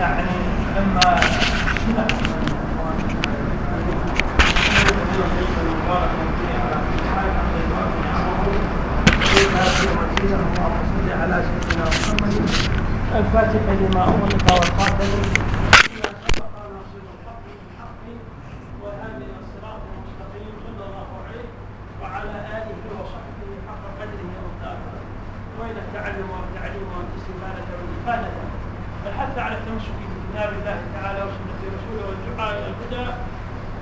يعني لما على سيدنا محمد الفاتح لما أغلق والخاتم وعلى آله وصحبه حق قدره ومقداره وإلى التعلم والتعليم والاستفادة والإفادة الحث على التمسك بكتاب الله تعالى وسنة رسوله والدعاء إلى الهدى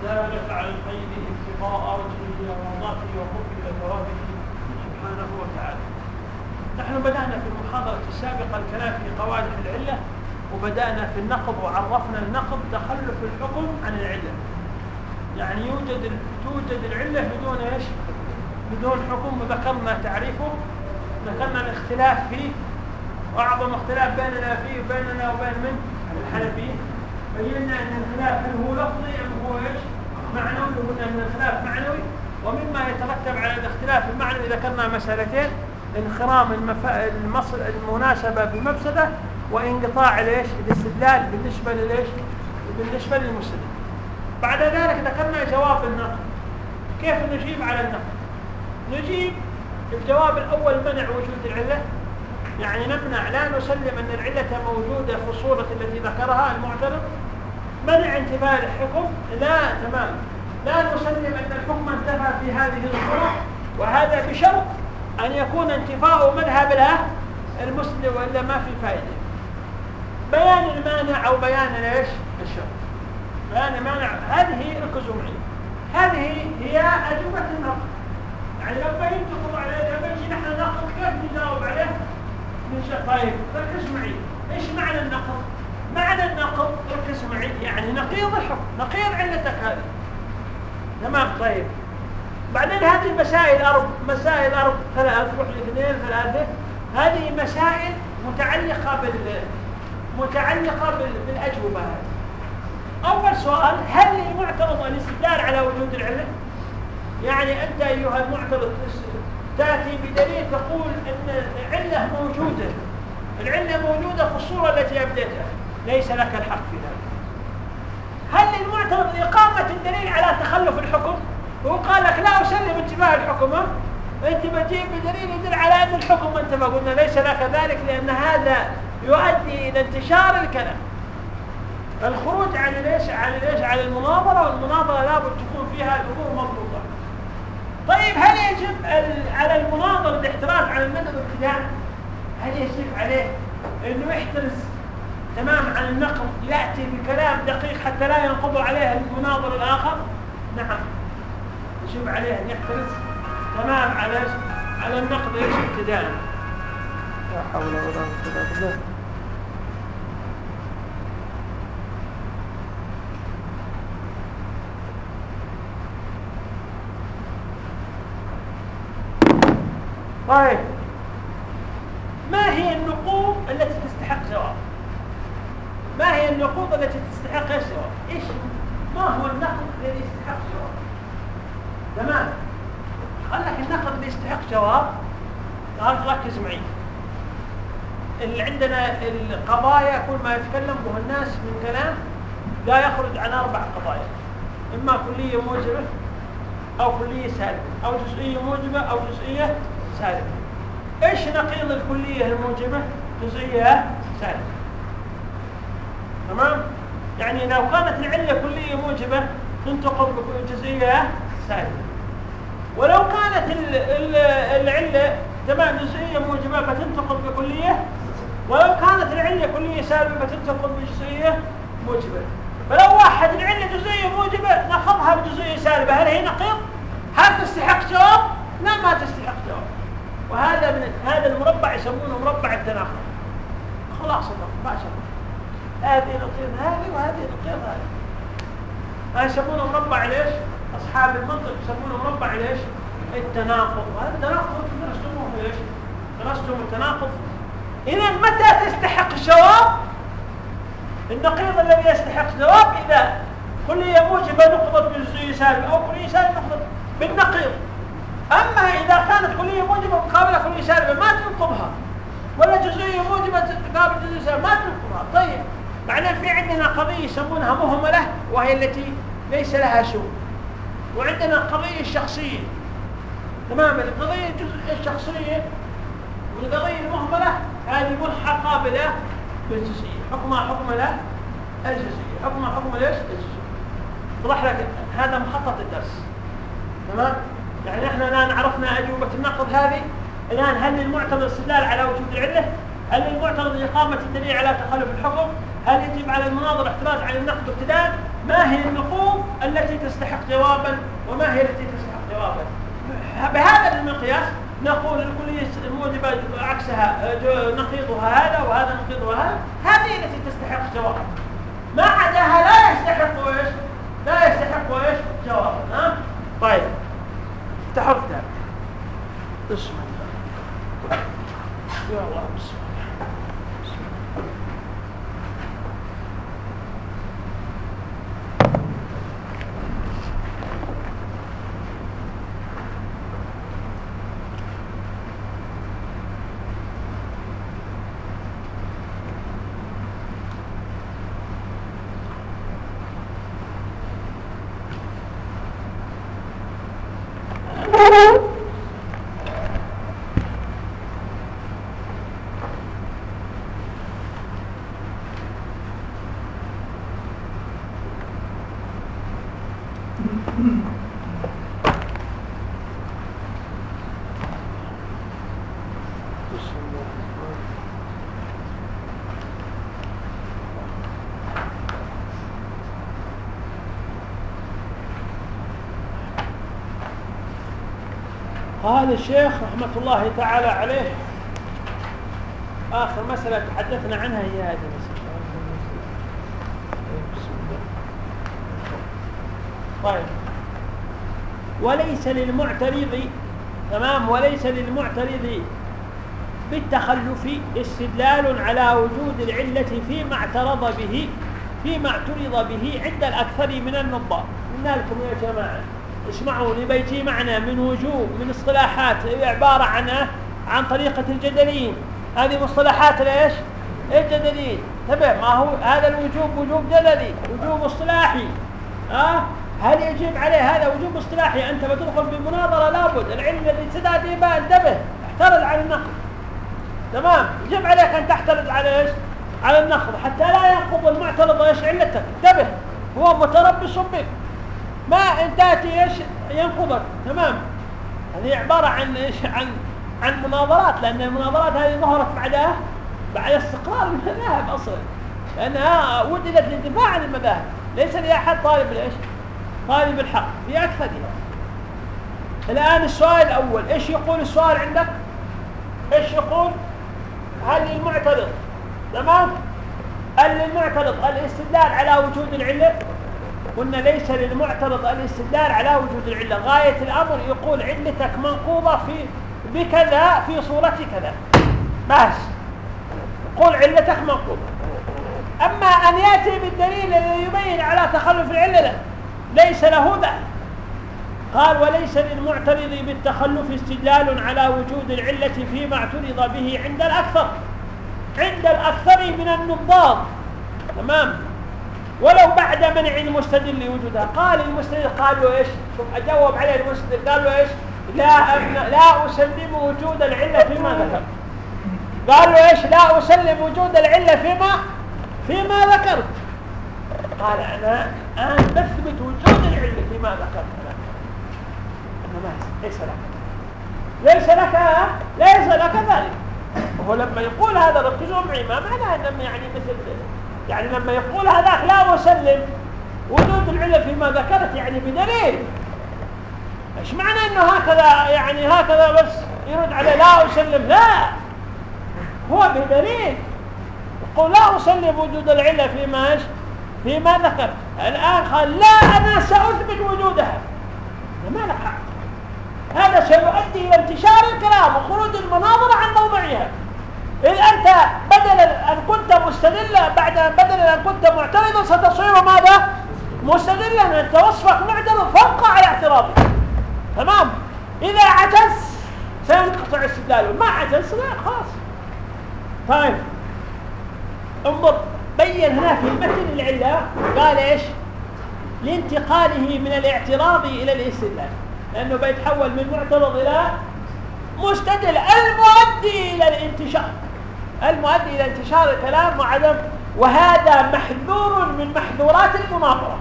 ذلك على الخير ابتغاء وجهه ومرضاته وقرب إلى ثوابه سبحانه وتعالى نحن بدأنا في المحاضرة السابقة الكلام في قواعد العلة وبدأنا في النقض وعرفنا النقض تخلف الحكم عن العلة يعني يوجد توجد العلة بدون إيش؟ بدون حكم وذكرنا تعريفه ذكرنا الاختلاف فيه واعظم اختلاف بيننا وبين من؟ الحنفية بينا أن الخلاف هل هو لفظي أم هو إيش؟ معنوي. وقلنا أن الخلاف معنوي. ومما يترتب على الاختلاف المعنوي ذكرنا مسألتين انخرام المص... المناسبة بمفسدة وانقطاع الإيش؟ الاستدلال بالنسبة للإيش؟ بالنسبة للمستدل بعد ذلك ذكرنا جواب النقد. كيف نجيب على النقد؟ نجيب الجواب الأول منع وجود العلة. يعني نمنع لا نسلم أن العلة موجودة في الصورة التي ذكرها المعترض. منع انتفاء الحكم؟ لا تمام. لا نسلم أن الحكم انتفى في هذه الصورة وهذا بشرط أن يكون انتفاء مذهب له المسلم وإلا ما في فائدة. بيان المانع أو بيان ليش الشرط. بيان المانع. هذه ركزوا معي. هذه هي أجوبة النقد يعني لو بينت تقول عليه لما يجي نحن نأخذ كيف نجاوب عليه؟ طيب ركز معي. إيش معنى النقد معنى النقد ركز معي يعني نقيض الحكم نقيض علتك هذه. تمام طيب. بعدين هذه المسائل أرب مسائل أرب ثلاث روح الاثنين ثلاثة. هذه مسائل متعلقة بال متعلقة بالأجوبة هذه. أول سؤال هل للمعترض الاستدلال على وجود العلة؟ يعني أنت أيها المعترض تأتي بدليل تقول أن العلة موجودة. العلة موجودة في الصورة التي أبدتها ليس لك الحق في ذلك. هل للمعترض إقامة الدليل على تخلف الحكم؟ هو قال لك لا أسلم انتباه الحكم. أنت بتجيب بدليل يدل على أن الحكم انتبه قلنا ليس لك ذلك لأن هذا يؤدي إلى انتشار الكلام. الخروج عن ليش عن ليش عن المناظرة؟ والمناظرة لابد تكون فيها الأمور مضبوطه طيب هل يجب على المناظر الاحتراز عن المدى الابتداء هل يجب عليه إنه يحترز تمام عن النقد يأتي بكلام دقيق حتى لا ينقض عليه المناظر الآخر؟ نعم يجب عليه أن يحترز تمام على على النقد إيش ابتداء لا حول ولا قوة إلا بالله. طيب. ما هي النقوط التي تستحق جواب؟ ما هي النقوط التي تستحق جواب إيش؟ ما هو النقد الذي يستحق جواب؟ تمام. قال لك النقد اللي يستحق جواب؟ قال ركز معي. اللي عندنا القضايا كل ما يتكلم به الناس من كلام لا يخرج عن أربع قضايا. إما كلية موجبة أو كلية سالبة أو جزئية موجبة أو جزئية سالبة إيش نقيض الكلية الموجبة؟ جزئية سالبة تمام؟ يعني لو كانت العلة كلية موجبة تنتقض بجزئية سالبة ولو كانت العلة تمام جزئية موجبة فتنتقض بكلية. ولو كانت العلة كلية سالبة فتنتقض بجزئية موجبة. فلو واحد العلة جزئية موجبة ناخذها بجزئية سالبة هل هي نقيض؟ هل تستحق جواب؟ لا ما تستحق. وهذا من هذا المربع يسمونه مربع التناقض خلاص مباشرة هذه نقيض هذه وهذه نقيض هذه هذا يسمونه مربع ليش؟ أصحاب المنطق يسمونه مربع ليش؟ التناقض وهذا التناقض درستموه إيش؟ درستم التناقض إذا متى تستحق الجواب؟ النقيض الذي يستحق جواب إذا كلية موجبة نقضت سالبة أو كلية سالبة نقضت بالنقيض أما إذا كانت كلية موجبة مقابلة كلية سالبه ما تنقضها ولا جزئية موجبة تقابل جزئية سالبه ما تنقضها طيب. بعدين في عندنا قضية يسمونها مهملة وهي التي ليس لها سوء وعندنا القضية الشخصية تمام. القضية الشخصية والقضية المهملة هذه ملحقة قابلة بالجزئية حكمها حكم لا الجزئية. حكمها حكم ليش الجزئية. وضح لك؟ هذا مخطط الدرس. تمام. يعني إحنا الآن عرفنا أجوبة النقد هذه. الآن هل للمعترض استدلال على وجود العلة؟ هل للمعترض إقامة الدليل على تخلف الحكم؟ هل يجب على المناظر الاحتراز عن النقد ابتداء ما هي النقوط التي تستحق جوابا وما هي التي تستحق جوابا؟ بهذا المقياس نقول الكلية الموجبة عكسها نقيضها هذا وهذا نقيضها هذا. هذه التي تستحق جوابا. ما عداها لا يستحق إيش؟ لا يستحق إيش؟ جوابا ها؟ طيب. تحرك بسم الله يا الله بسم الله قال الشيخ رحمة الله تعالى عليه. آخر مسألة تحدثنا عنها هي هذه المسألة. طيب. وليس للمعترض تمام؟ وليس للمعترض بالتخلف استدلال على وجود العلة فيما اعترض به فيما اعترض به عند الأكثر من النظار قلنا لكم يا جماعة؟ اسمعوا لبيتي معنا من وجوب من اصطلاحات عبارة عن عن طريقة الجدليين هذه مصطلحات إيش الجدليين تبع ما هو هذا الوجوب وجوب جدلي وجوب اصطلاحي. ها؟ هل يجب عليه هذا وجوب اصطلاحي؟ أنت بتدخل بمناظره لابد. العلم الذي تدعى به انتبه. احترز على النقد. تمام؟ يجب عليك أن تحترز على إيش؟ على النقد. حتى لا ينقض المعترض إيش علتك. انتبه. هو متربص بك. ما إن تأتي إيش ينقضك. تمام. هذه عبارة عن إيش؟ عن عن مناظرات لأن المناظرات هذه ظهرت بعدها بعد استقرار المذاهب أصلا. لأنها وجدت للدفاع عن المذاهب. ليس لاحد طالب إيش؟ طالب الحق في أكثرها. الآن السؤال الأول إيش يقول السؤال عندك؟ إيش يقول؟ هل للمعترض؟ تمام. هل للمعترض الاستدلال على وجود العلة؟ قلنا ليس للمعترض الاستدلال على وجود العلة. غاية الأمر يقول علتك منقوضة في بكذا في صورة كذا. بس. قول علتك منقوضة. أما أن يأتي بالدليل الذي يبين على تخلف العلة لا. ليس له ذلك قال وليس للمعترض بالتخلف استدلال على وجود العلة فيما اعترض به عند الأكثر. عند الأكثر من النباض تمام؟ ولو بعد منع المستدل لوجودها قال المستدل قال له إيش؟ شوف أجاوب عليه المستدل. قال له إيش؟ لا أبنى لا أسلم وجود العلة فيما ذكر. قال له إيش؟ لا أسلم وجود العلة فيما فيما ذكرت قال أنا الآن بثبت وجود العلة فيما ذكرت أنا أنا ليس لك. ليس لك ليس لك ذلك. وهو لما يقول هذا ركزوا معي ما معناه انه يعني مثل يعني لما يقول هذاك لا أسلم وجود العلة فيما ذكرت يعني بدليل. إيش معنى إنه هكذا يعني هكذا بس يرد عليه لا أسلم؟ لا. هو بدليل. يقول لا أسلم وجود العلة فيما إيش؟ فيما ذكر الآن قال لا أنا سأثبت وجودها. ما لك هذا سيؤدي إلى انتشار الكلام وخروج المناظرة عن موضعها. إذ أنت بدل أن كنت مستدلا بعد أن بدل أن كنت معترضا ستصير ماذا؟ مستدلا أنت وصفك معترض فوق على اعتراضك. تمام؟ إذا عجز سينقطع استدلاله ما عجز؟ لا خلاص. طيب. انظر بين هناك في المتن العلة قال إيش؟ لانتقاله من الاعتراض إلى الاستدلال. لأنه بيتحول من معترض إلى مستدل المؤدي إلى الانتشار. المؤدي إلى انتشار الكلام وعدم وهذا محذور من محذورات المناظرة.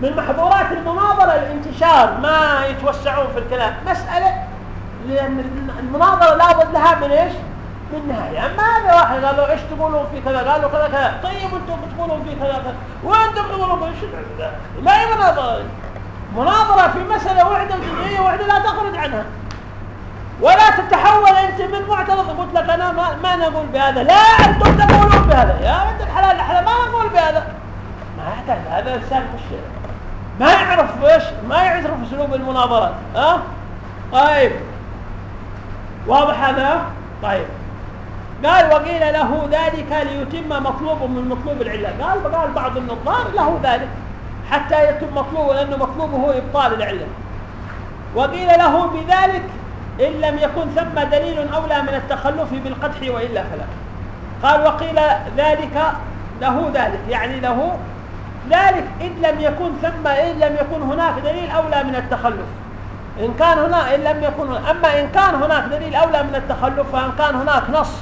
من محظورات المناظرة الانتشار ما يتوسعون في الكلام. مسألة لأن المناظرة لابد لها من إيش؟ من نهاية. أما هذا واحد قال له إيش تقولون في كذا؟ قالوا كذا كذا. طيب أنتم بتقولون في كذا كذا. وأنتم تقولون في هي مناظرة. مناظرة في مسألة وحدة جزئية وحدة لا تخرج عنها. ولا تتحول أنت من معترض قلت لك أنا ما, ما نقول بهذا. لا أنتم تقولون بهذا. يا بنت الحلال الحلال ما نقول بهذا. ما يحتاج هذا إنسان مش ما يعرف إيش ما يعرف اسلوب المناظرات. ها؟ طيب. واضح هذا؟ طيب. قال وقيل له ذلك ليتم مطلوب من مطلوب العلة. قال قال بعض النظار له ذلك حتى يتم مطلوبه لأنه مطلوبه هو إبطال العلة. وقيل له بذلك إن لم يكن ثم دليل أولى من التخلف بالقدح وإلا فلا. قال وقيل ذلك له ذلك يعني له ذلك إن لم يكن ثم إن لم يكن هناك دليل أولى من التخلف. إن كان هنا إن لم يكن هنا. أما إن كان هناك دليل أولى من التخلف فإن كان هناك نص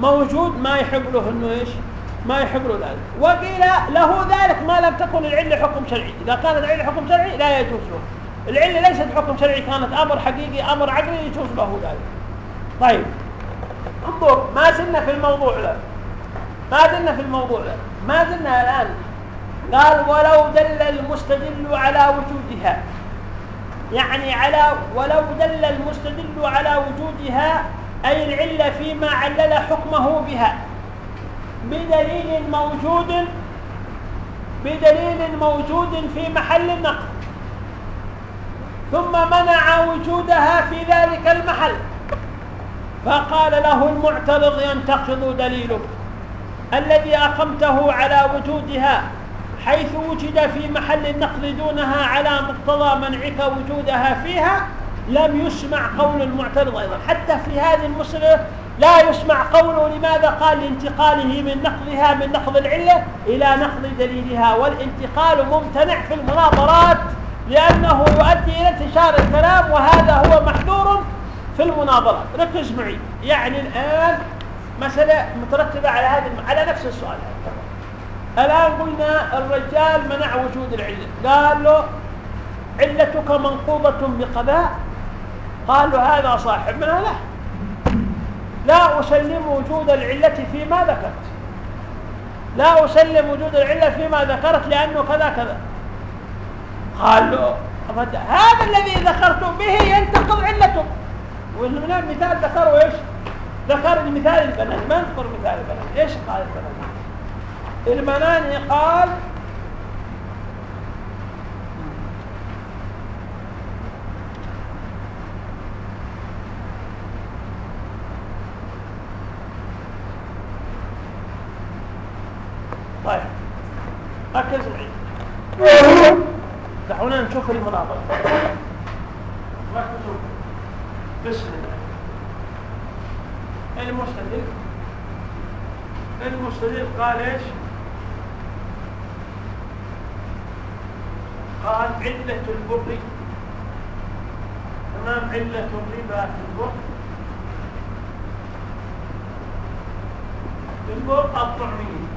موجود ما يحق له إنه إيش؟ ما يحق له ذلك. وقيل له ذلك ما لم تكن العلة حكم شرعي. إذا كانت العلة حكم شرعي لا يجوز له. العلة ليست حكم شرعي كانت أمر حقيقي أمر عقلي يجوز له ذلك. طيب انظر ما زلنا في الموضوع ذا ما زلنا في الموضوع ذا ما زلنا الآن. قال ولو دل المستدل على وجودها. يعني على ولو دل المستدل على وجودها أي العلة فيما علل حكمه بها. بدليل موجود بدليل موجود في محل النقل ثم منع وجودها في ذلك المحل. فقال له المعترض ينتقض دليلك. الذي أقمته على وجودها حيث وجد في محل النقد دونها على مقتضى منعك وجودها فيها لم يسمع قول المعترض أيضا. حتى في هذه المسألة لا يسمع قوله لماذا قال لانتقاله من نقضها من نقض العلة إلى نقض دليلها؟ والانتقال ممتنع في المناظرات. لأنه يؤدي إلى انتشار الكلام وهذا هو محذور في المناظرات ركز معي. يعني الآن مسألة مترتبة على هذا على نفس السؤال. الآن قلنا الرجال منع وجود العلة. قال له علتك منقوضة بقضاء. قال له هذا صاحب منها لا. لا أسلم وجود العلة فيما ذكرت. لا أسلم وجود العلة فيما ذكرت لأنه كذا كذا. قال له هذا الذي ذكرت به ينتقض علته والمثال ذكروا إيش؟ ذكر المثال البنات ما نذكر مثال البنات إيش قال البنات المناني قال طيب ركز معي دعونا نشوف المناظرة ركزوا بسم الله المستدل المستدل قال إيش؟ قال علة البر. تمام علة الربا في البر. البر الطعمية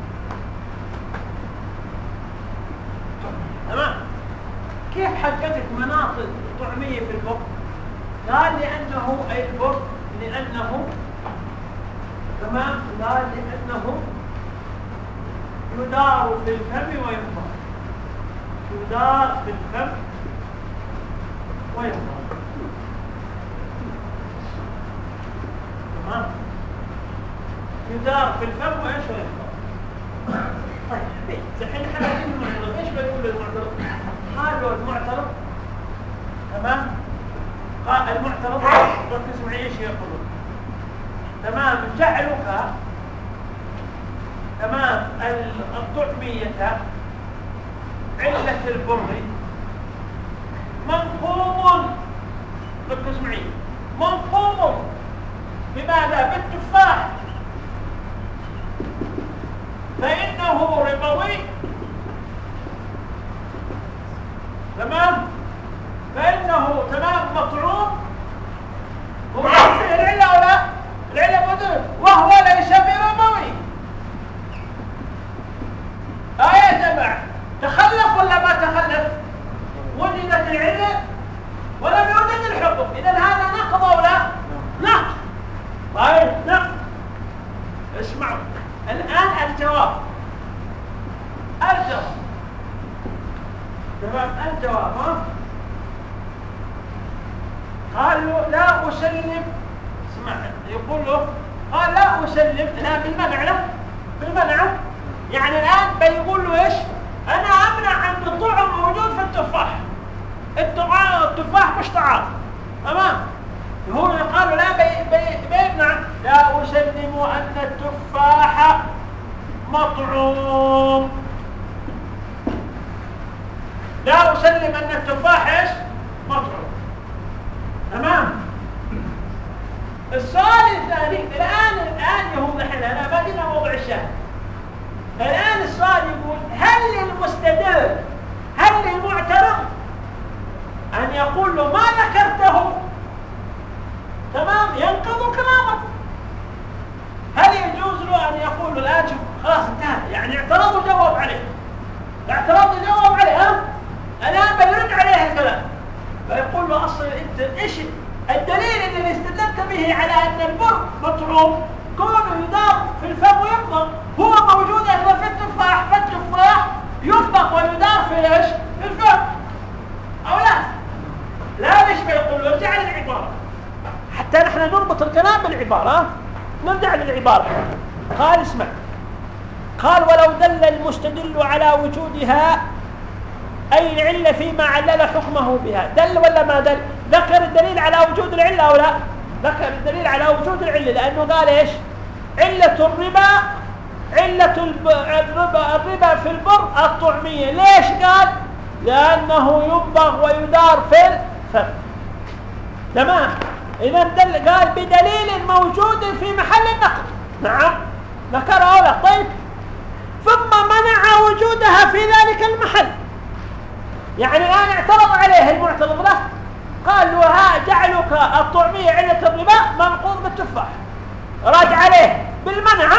تمام. كيف حققت مناطق طعمية في البر؟ قال لأنه أي البر لأنه تمام قال لأنه يدار في الفم وينفر يدار في الفم وينفر تمام؟ يدار في الفم وإيش وينفر طيب الحين إحنا المعترض إيش بيقول المعترض قالوا المعترض تمام قال المعترض ركز معي إيش يقولون. تمام جعلك تمام الطعمية علة البر منقوض ركز معي منقوض. بماذا؟ بالتفاح فإنه ربوي تمام فإنه تمام مطعوم ومعروف العلة أو لا العلة موجودة وهو ليس بربوي آه يا جماعة تخلف ولا ما تخلف وجدت العلة ولم يوجد الحكم إذا هذا نقض أو لا؟ نقض طيب. نقض اسمعوا. الآن الجواب. الجواب. تمام. الجواب ها؟ قال له لا أسلم. اسمع. يقول له قال لا أسلم. لا بالمنع له بالمنع. يعني الآن بيقول له إيش؟ أنا أمنع أن الطعم موجود في التفاح. التفاح مش طعام. تمام؟ هو قال له لا بي بي بيمنع لا أسلم أن التفاح مطعوم. لا أسلم أن التفاح إيش؟ مطعوم. تمام؟ السؤال الثاني الآن الآن يوضح لنا بدنا موضع الشاهد. الآن السؤال يقول هل للمستدل هل للمعترض أن يقول له ما ذكرته. تمام؟ ينقض كلامك. هل يجوز له أن يقول له الآن شوف خلاص انتهى؟ يعني اعترض وجاوب عليه. اعترض وجاوب عليه ها؟ الآن بيرد عليه الكلام. فيقول له أصلا أنت إيش الدليل اللي استدلت به على أن البر مطعوم؟ كونه يدار في الفم ويطبخ هو موجود أيضا في التفاح فالتفاح يطبخ ويدار في إيش؟ في الفم. أو لا؟ لا ليش بيقول له ارجع للعبارة. حتى نحن نربط الكلام بالعبارة نرجع للعبارة. قال اسمع. قال ولو دل المستدل على وجودها أي العلة فيما علل حكمه بها. دل ولا ما دل؟ ذكر الدليل على وجود العلة أو لا؟ ذكر الدليل على وجود العلة لأنه قال إيش؟ علة الربا علة الربا, الربا في البر الطعمية. ليش قال؟ لأنه ينبغ ويدار في تمام؟ إذا دل قال بدليل موجود في محل النقد. نعم. ذكر أولا. طيب. ثم منع وجودها في ذلك المحل. يعني الآن اعترض عليه المعترض له. قال له ها جعلك الطعمية علة الربا منقوض بالتفاح. رد عليه. بالمنع.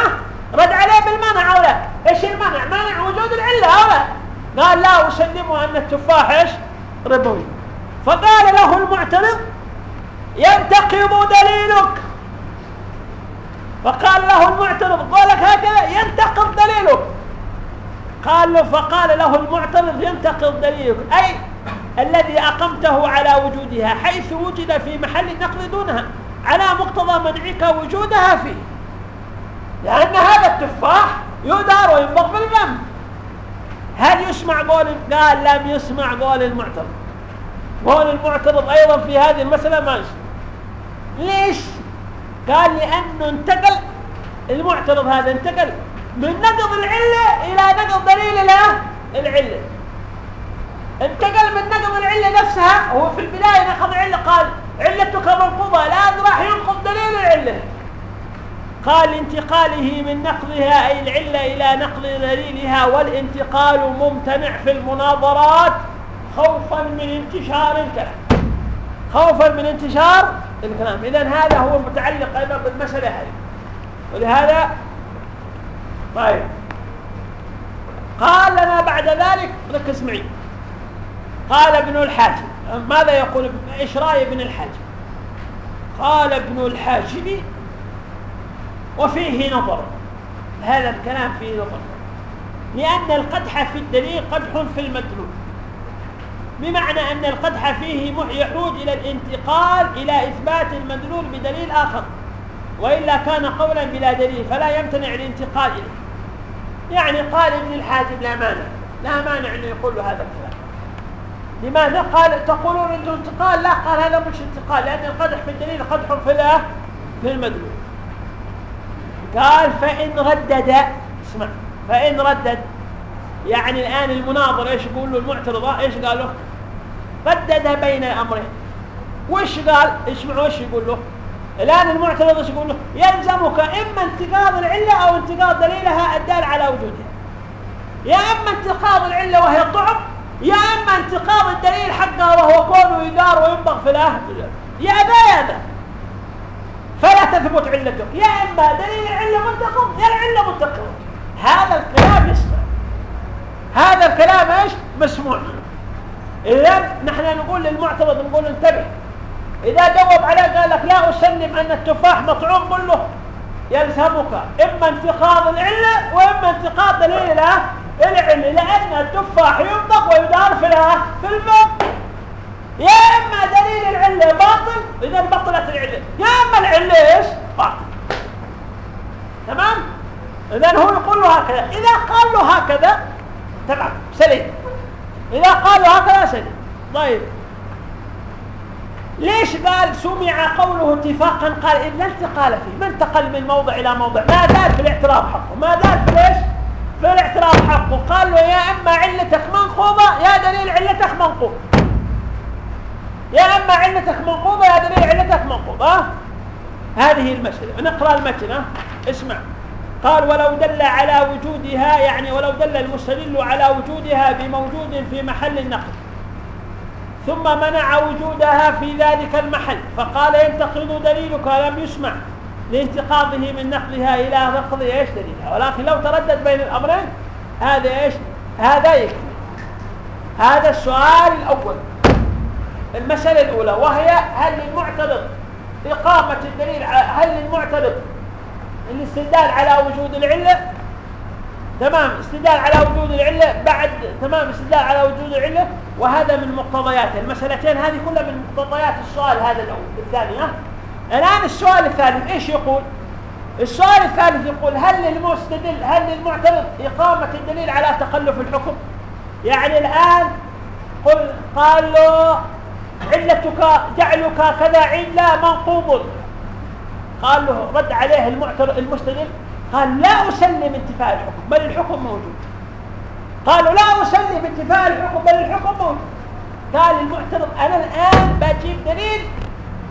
رد عليه بالمنع أو لا؟ إيش المنع؟ منع وجود العلة أو لا؟ قال لا أسلمه أن التفاح إيش؟ ربوي. فقال له المعترض ينتقض دليلك. فقال له المعترض قال لك هكذا ينتقض دليلك. قال له فقال له المعترض ينتقض دليلك. أي الذي أقمته على وجودها حيث وجد في محل النقل دونها على مقتضى منعك وجودها فيه. لأن هذا التفاح يدار وينبغ بالفم هل يسمع قول قال لم يسمع قول المعترض. قول المعترض أيضا في هذه المسألة ما يسمع ليش؟ قال لأنه انتقل. المعترض هذا انتقل. من نقض العلة إلى نقض دليل العلة. انتقل من نقض العلة نفسها. هو في البداية نقض العلة قال علتك منقوضة. الآن راح ينقض دليل العلة. قال لانتقاله من نقضها أي العلة إلى نقض دليلها والانتقال ممتنع في المناظرات. خوفا من انتشار الكلام. خوفا من انتشار الكلام. إذا هذا هو المتعلق أيضا بالمسألة هذه. ولهذا طيب. قال لنا بعد ذلك ركز معي. قال ابن الحاجب. ماذا يقول إيش رأي ابن الحاجب؟ قال ابن الحاجب وفيه نظر. هذا الكلام فيه نظر. لأن القدح في الدليل قدح في المدلول. بمعنى أن القدح فيه يحوج إلى الانتقال إلى إثبات المدلول بدليل آخر. وإلا كان قولا بلا دليل فلا يمتنع الانتقال إليه. يعني قال ابن الحاجب لا مانع لا مانع أنه يقول هذا الكلام. لماذا؟ قال تقولون إنه انتقال؟ لا قال هذا مش انتقال لأن القدح في الدليل قدح في في المدلول. قال فإن ردد اسمع فإن ردد يعني الآن المناظر إيش يقول له المعترض إيش قال له ردد بين الأمرين وش قال؟ اسمعوا إيش يقول له. الآن المعترض إيش يقول له؟ يلزمك إما انتقاض العلة أو انتقاض دليلها الدال على وجودها. يا إما انتقاض العلة وهي الطعم يا إما انتقاض الدليل حقها وهو كونه يدار وينبغ في الآخر يا ذا يا ذا فلا تثبت علته يا إما دليل العلة منتقض يا العلة منتقض. هذا الكلام يسمع. هذا الكلام إيش؟ مسموع. إذا نحن نقول للمعترض نقول انتبه. إذا جاوب عليه قال لك لا أسلم أن التفاح مطعوم قل له يلزمك إما انتقاض العلة وإما انتقاض دليل العلة لأن التفاح ينطق ويدار في في الفم يا إما دليل العلة باطل إذا بطلت العلة يا إما العلة إيش؟ باطل. تمام؟ إذا هو يقول له هكذا. إذا قال له هكذا تمام سليم. إذا قال له هكذا سليم طيب. ليش قال سمع قوله اتفاقا؟ قال إن لا انتقال فيه. ما انتقل من موضع إلى موضع؟ ما زال في الاعتراف حقه. ما زال في ليش في الاعتراف حقه. قال له يا إما علتك منقوضة يا دليل علتك منقوض يا إما علتك منقوضة يا دليل علتك منقوض ها؟ هذه المسألة. نقرأ المتن اسمع. قال ولو دل على وجودها يعني ولو دل المستدل على وجودها بموجود في محل النقل ثم منع وجودها في ذلك المحل فقال ينتقد دليلك لم يسمع لانتقاضه من نقلها إلى نقض إيش دليلها. ولكن لو تردد بين الأمرين هذا إيش؟ هذا يكفي. هذا السؤال الأول. المسألة الأولى وهي هل للمعترض إقامة الدليل هل للمعترض الاستدلال على وجود العلة تمام استدلال على وجود العلة بعد تمام استدلال على وجود العلة وهذا من مقتضيات المسألتين هذه كلها من مقتضيات السؤال هذا الأول الثاني ها؟ الآن السؤال الثالث إيش يقول؟ السؤال الثالث يقول هل للمستدل هل للمعترض إقامة الدليل على تخلف الحكم؟ يعني الآن قل قال له علتك جعلك كذا علة منقوض. قال له رد عليه المعترض المستدل قال لا أسلم انتفاء الحكم بل الحكم موجود. قالوا لا أسلم انتفاء الحكم بل الحكم موجود. قال المعترض أنا الآن بجيب دليل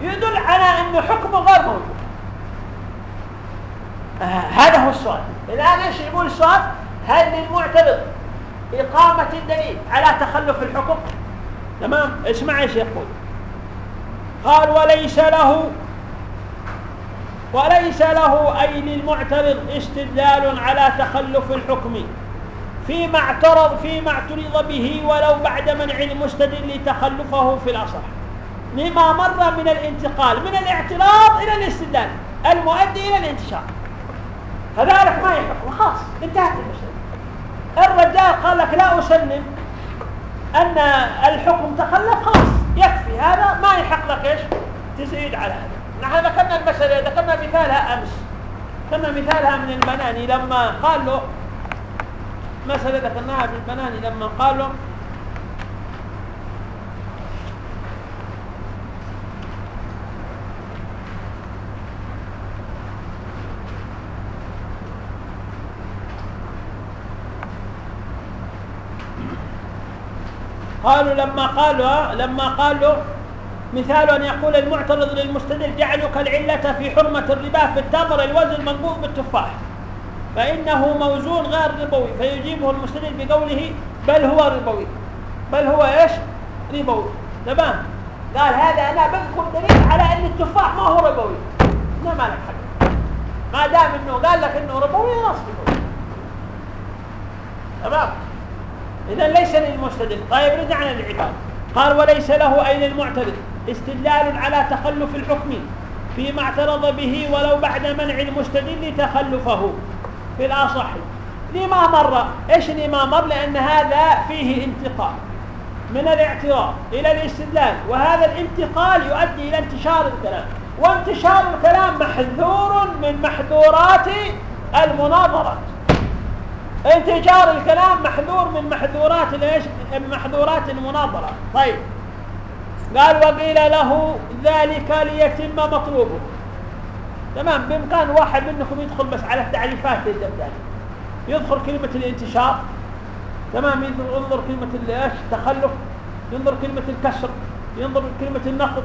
يدل على أن حكمه غير موجود. آه هذا هو السؤال. الآن إيش يقول السؤال؟ هل للمعترض إقامة الدليل على تخلف الحكم؟ تمام؟ اسمع إيش يقول. قال وليس له وليس له أي للمعترض استدلال على تخلف الحكم فيما اعترض فيما اعترض به ولو بعد منع المستدل تخلفه في الأصح. لما مر من الانتقال من الاعتراض إلى الاستدلال المؤدي إلى الانتشار. فذلك ما يحكم. خلاص انتهت المسألة. الرجال قال لك لا أسلم. أن الحكم تخلف خلاص يكفي. هذا ما يحق لك إيش؟ تزيد على هذا. نحن ذكرنا المسألة ذكرنا مثالها أمس. ذكرنا مثالها من البناني لما قال له مسألة ذكرناها في البناني لما قال له قالوا لما قالوا لما قالوا مثال أن يقول المعترض للمستدل جعلك العلة في حرمة الربا في التمر الوزن منقوض بالتفاح. فإنه موزون غير ربوي فيجيبه المستدل بقوله بل هو ربوي. بل هو إيش؟ ربوي. تمام؟ قال هذا أنا بذكر دليل على أن التفاح ما هو ربوي. ما مالك حق. ما دام إنه قال لك إنه ربوي خلاص ربوي. تمام؟ اذا ليس للمستدل. طيب رجعنا للعباد. قال وليس له أي للمعترض. استدلال على تخلف الحكم فيما اعترض به ولو بعد منع المستدل تخلفه. في الأصح لما مر؟ إيش لما مر؟ لأن هذا فيه انتقال من الاعتراض إلى الاستدلال وهذا الانتقال يؤدي إلى انتشار الكلام وانتشار الكلام محذور من محذورات المناظرات. انتشار الكلام محذور من محذورات الإيش؟ محذورات المناظرة. طيب. قال وقيل له ذلك ليتم مطلوبه. تمام؟ بإمكان واحد منكم يدخل بس على التعريفات للدبدان يذكر كلمة الانتشار. تمام؟ ينظر كلمة التخلف ينظر كلمة الكسر. ينظر كلمة النقض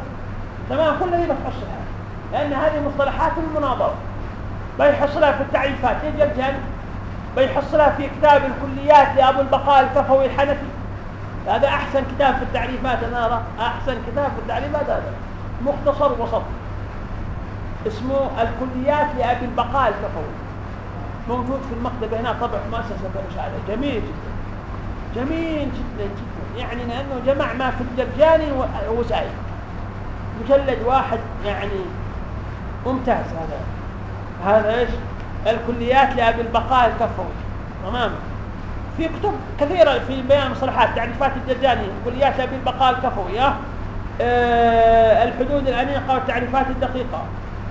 تمام؟ كل هذه بتفصل لأن هذه مصطلحات المناظرة بيحصلها في التعريفات. يجب بيحصلها في كتاب الكليات لأبو البقاء الكفوي الحنفي. هذا أحسن كتاب في التعريفات أنا أرى. أحسن كتاب في التعريفات هذا. مختصر وسط. اسمه الكليات لأبي البقاء الكفوي موجود في المكتبة هنا طبع مؤسسة المشاهدة جميل جدا. جميل جدا جدا. يعني لأنه جمع ما في الجرجاني وسائل مجلد واحد يعني ممتاز هذا. هذا إيش؟ الكليات لأبي البقاء الكفوي تمام؟ في كتب كثيرة في بيان مصطلحات تعريفات الجرجاني كليات لأبي البقاء الكفوي آه الحدود الأنيقة والتعريفات الدقيقة.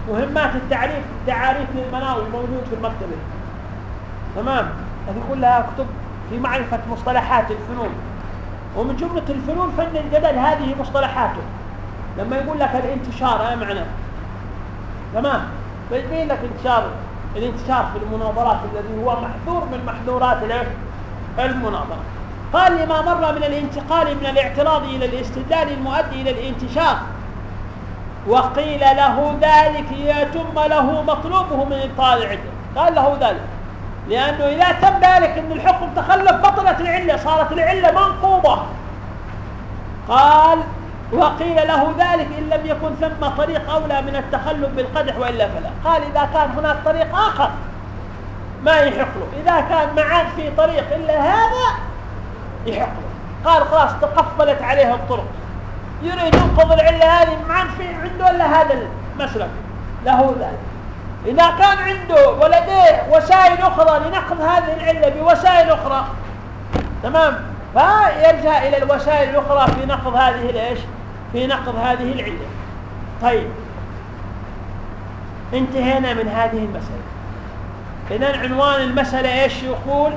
مهمات التعريف تعاريف للمناوي موجود في المكتبة. تمام؟ هذه كلها كتب في معرفة مصطلحات الفنون. ومن جملة الفنون فن الجدل هذه مصطلحاته. لما يقول لك الانتشار ما معنى؟ تمام؟ فيبين لك انتشار الانتشار في المناظرات الذي هو محذور من محذورات المناظرة. قال لما مر من الانتقال من الاعتراض إلى الاستدلال المؤدي إلى الانتشار. وقيل له ذلك ليتم له مطلوبه من إبطال العدة قال له ذلك. لأنه إذا تم ذلك أن الحكم تخلف بطلت العلة صارت العلة منقوضة قال وقيل له ذلك إن لم يكن ثم طريق أولى من التخلف بالقدح وإلا فلا. قال إذا كان هناك طريق آخر. ما يحق له. إذا كان معاد في طريق إلا هذا يحق له. قال خلاص تقفلت عليه الطرق. يريد ينقض العلة هذه معاد في عنده إلا هذا المسلك. له ذلك. إذا كان عنده ولديه وسائل أخرى لنقض هذه العلة بوسائل أخرى تمام؟ فيرجع إلى الوسائل الأخرى في نقض هذه الإيش؟ في نقض هذه العلة. طيب. انتهينا من هذه المسألة. إذا عنوان المسألة إيش يقول؟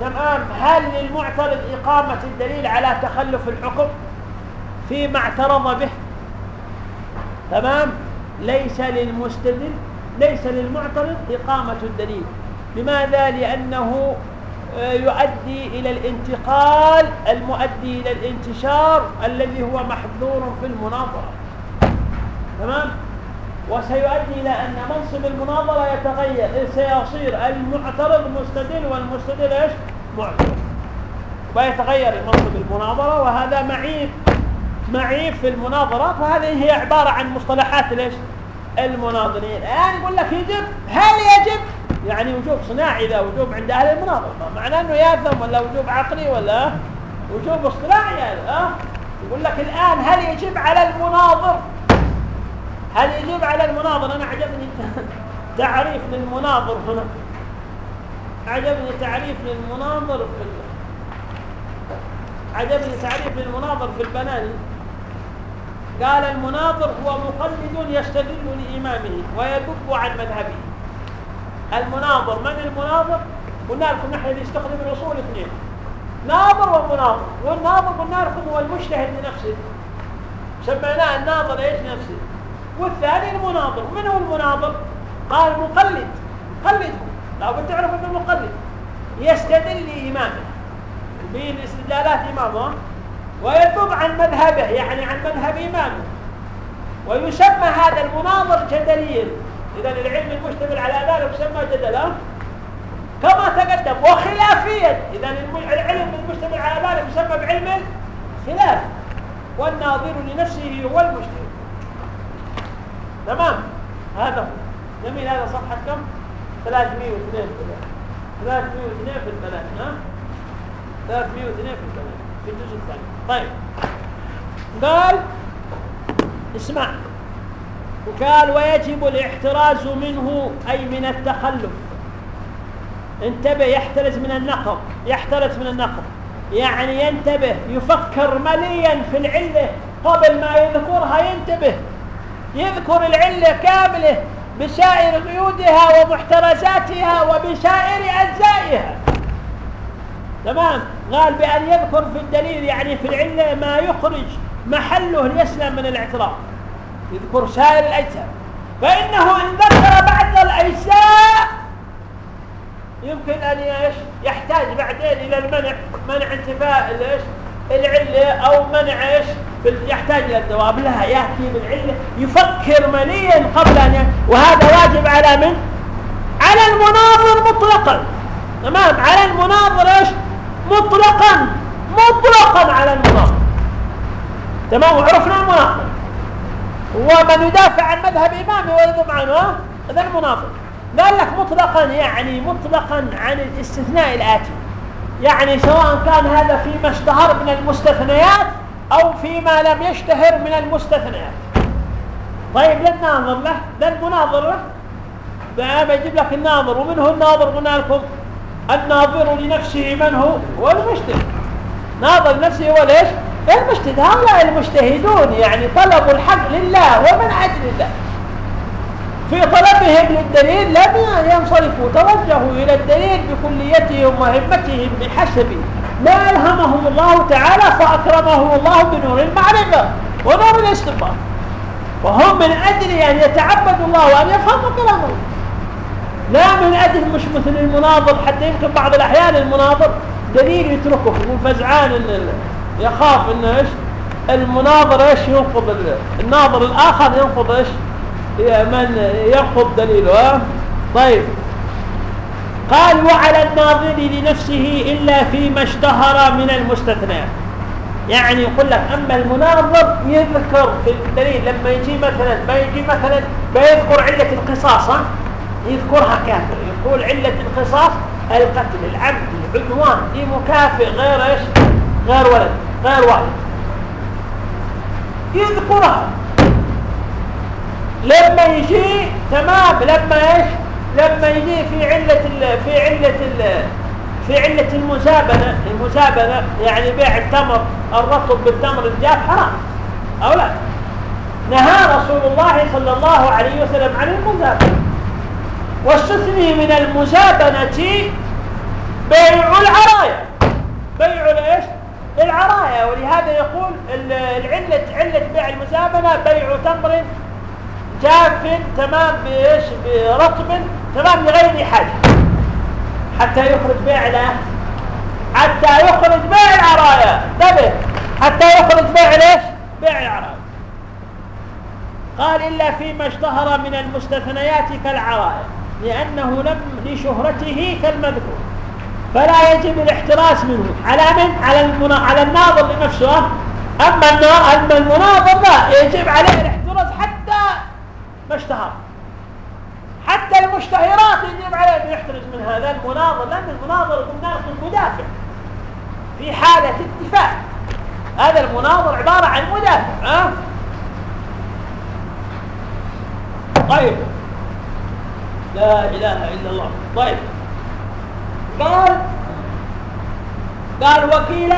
تمام. هل للمعترض إقامة الدليل على تخلف الحكم فيما اعترض به؟ تمام. ليس للمستدل ليس للمعترض إقامة الدليل. لماذا؟ لأنه آه، يؤدي إلى الانتقال المؤدي إلى الانتشار الذي هو محظور في المناظرة. تمام؟ وسيؤدي إلى أن منصب المناظرة يتغير سيصير المعترض مستدل والمستدل إيش؟ معترض. ويتغير منصب المناظرة وهذا معيب معيب في المناظرة. فهذه هي عبارة عن مصطلحات ليش المناظرين. الآن يقول لك يجب هل يجب؟ يعني وجوب صناعي إذا وجوب عند أهل المناظرة. معناه أنه ياثم ولا وجوب عقلي ولا وجوب اصطلاحي يعني أه؟ يقول لك الآن هل يجب على المناظر هل يجب على المناظر؟ أنا عجبني تعريف للمناظر هنا. عجبني تعريف للمناظر في عجبني تعريف للمناظر في البناني قال المناظر هو مقلد يستدل لإمامه ويذب عن مذهبه. المناظر من المناظر؟ قلنا لكم نحن نستخدم الأصول اثنين. ناظر ومناظر. والناظر قلنا لكم هو المجتهد لنفسه. سميناه الناظر إيش نفسه؟ والثاني المناظر. من هو المناظر؟ قال مقلد. قلده لابد تعرف أنه مقلد. يستدل لإمامه بالاستدلالات إمامه. ويذب عن مذهبه يعني عن مذهب إمامه. ويسمى هذا المناظر جدليا إذا العلم المشتمل على ذلك يسمى جدلا. كما تقدم وخلافيا. إذا العلم المشتمل على ذلك يسمى بعلم خلاف. والناظر لنفسه هو المجتهد تمام؟ هذا هو. جميل هذا صفحة كم؟ 302 302 في البلد ها؟ 302 في البلد في الجزء الثاني. طيب. قال اسمع. وقال ويجب الاحتراز منه أي من التخلف. انتبه يحترز من النقض يحترز من النقض يعني ينتبه يفكر مليا في العلة قبل ما يذكرها ينتبه. يذكر العلة كاملة بسائر قيودها ومحترزاتها وبسائر أجزائها. تمام؟ قال بأن يذكر في الدليل يعني في العلة ما يخرج محله ليسلم من الاعتراض يذكر سائر الأجزاء. فإنه إن ذكر بعض الأجزاء يمكن أن يحتاج بعدين إلى المنع منع انتفاء العلة أو منع إيش؟ يحتاج إلى الجواب لا يأتي بالعله يفكر مليا قبل أن ي... وهذا واجب على من؟ على المناظر مطلقا. تمام؟ على المناظر إيش؟ مطلقا مطلقا على المناظر. تمام؟ وعرفنا المناظر. ومن يدافع عن مذهب امامه ويذم عنه هذا المناظر. قال لك مطلقا يعني مطلقا عن الاستثناء الآتي. يعني سواء كان هذا فيما اشتهر من المستثنيات أو فيما لم يشتهر من المستثنيات طيب للناظر له للمناظر له. بقى بيجيب لك الناظر ومنه الناظر؟ قلنا لكم الناظر لنفسه من هو؟ هو المجتهد. ناظر نفسه هو ليش؟ المجتهد. هؤلاء المجتهدون يعني طلبوا الحق لله ومن أجل الله. في طلبهم للدليل لم ينصرفوا توجهوا إلى الدليل بكليتهم وهمتهم بحسب ما ألهمهم الله تعالى فأكرمهم الله بنور المعرفه ونور الاستنباط وهم من أجل أن يتعبدوا الله وأن يفهموا كلامه. لا من أجل مش مثل المناظر حتى يمكن بعض الأحيان المناظر دليل يتركه. وفزعان إن يخاف إن إيش؟ المناظر إيش ينقض الناظر الآخر ينقض إيش؟ من ينقض دليله طيب. قال وعلى الناظر لنفسه إلا فيما اشتهر من المستثنيات يعني يقول لك أما المناظر يذكر في الدليل لما يجي مثلا ما يجي مثلا بيذكر علة القصاص يذكرها كافر. يقول علة القصاص القتل العمد العدوان دي مكافئ غير إيش؟ غير ولد غير والد يذكرها. لما يجي تمام لما إيش؟ لما يجي في علة ال في علة ال في علة المزابنة المزابنة يعني بيع التمر الرطب بالتمر الجاف حرام أو لا؟ نهى رسول الله صلى الله عليه وسلم عن المزابنة واستثني من المزابنة بيع العرايا. بيع الإيش؟ العرايا. ولهذا يقول العلة علة بيع المزابنة بيع تمر جاف تمام بإيش؟ برطب تمام لغير حاجة. حتى يخرج بيع له حتى يخرج بيع العرايا. انتبه حتى يخرج بيع ليش؟ بيع العرايا. قال إلا فيما اشتهر من المستثنيات كالعرايا لأنه لم لشهرته كالمذكور. فلا يجب الاحتراس منه. على من؟ على. على الناظر لنفسه. أما المناظر لا. يجب عليه الاحتراز حتى ما اشتهر. حتى المشتهرات يجب عليه يحترز من هذا المناظر لأن المناظر قلنا لكم مدافع. في حالة الدفاع هذا المناظر عبارة عن مدافع ها؟ طيب. لا إله إلا الله. طيب. قال قال وكيل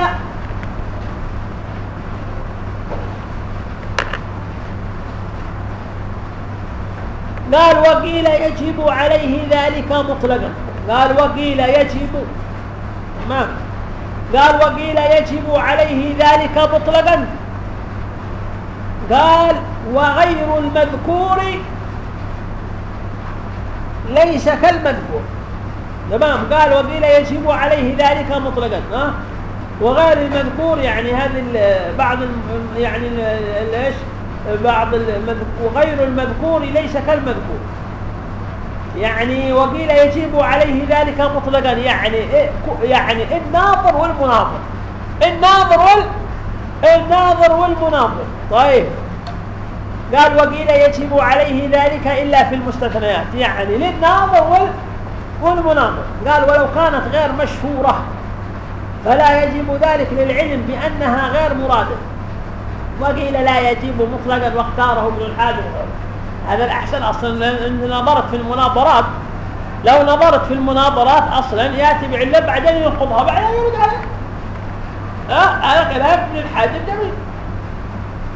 قال وقيل يجب عليه ذلك مطلقا. قال وقيل يجب ما؟ قال وقيل يجب عليه ذلك مطلقا. قال وغير المذكور ليس كالمذكور. تمام؟ قال وقيل يجب عليه ذلك مطلقا ها؟ وغير المذكور يعني هذه بعض يعني إيش؟ بعض وغير المذكور ليس كالمذكور. يعني وقيل يجب عليه ذلك مطلقا. يعني إيه؟ يعني الناظر والمناظر. الناظر وال الناظر والمناظر. طيب. قال وقيل يجب عليه ذلك إلا في المستثنيات. يعني للناظر وال والمناظر. قال ولو كانت غير مشهورة فلا يجب ذلك للعلم بأنها غير مرادة. وقيل لا يجب مطلقا واختاره ابن الحاجب هذا الأحسن أصلا إن نظرت في المناظرات. لو نظرت في المناظرات أصلا يأتي بعلة بعدين ينقضها بعدين يرد عليه. هذا كلام ابن الحاجب جميل